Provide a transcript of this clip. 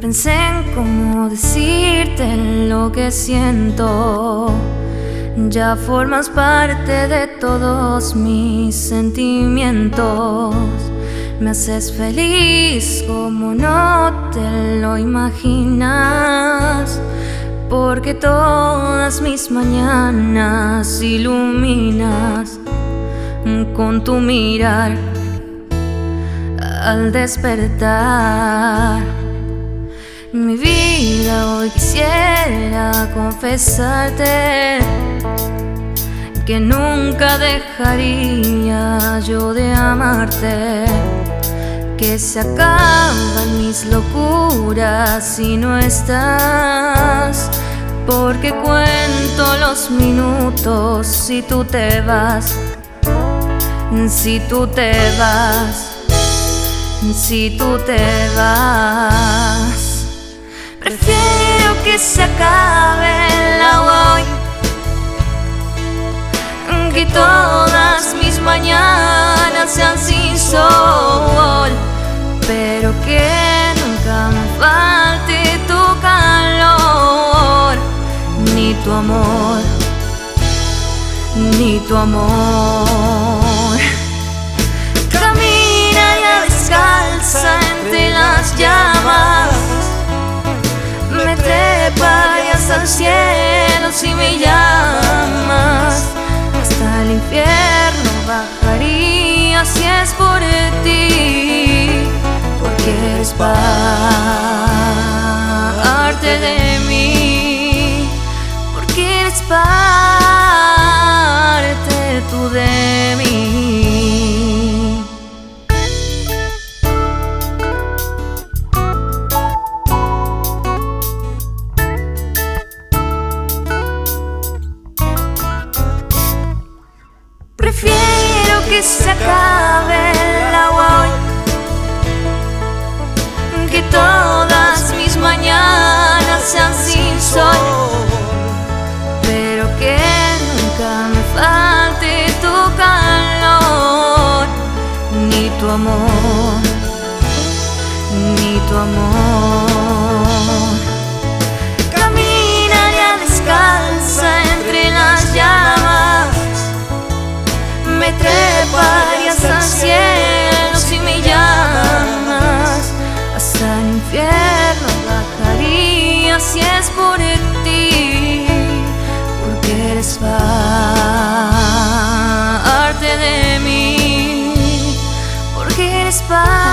pensé en cómo decirte lo que siento. Ya formas parte de todos mis sentimientos. Me haces feliz como no te lo imaginas. Porque todas mis mañanas iluminas con tu mirar al despertar. Mi vida hoy quisiera confesarte que nunca dejaría yo de amarte, que se acaban mis locuras si no estás, porque cuento los minutos si tú te vas, si tú te vas, si tú te vas. Prefiero que se acabe el agua hoy, que todas mis mañanas sean sin sol, pero que nunca me falte tu calor, ni tu amor, ni tu amor. Parte de mí, porque eres parte tú de mí. Prefiero que se acabe tu amor, ni tu amor. Camina ya descalza entre las llamas me treparías al cielo si me llamas. Hasta el infierno bajaría si es por ti, porque eres paz. goodbye.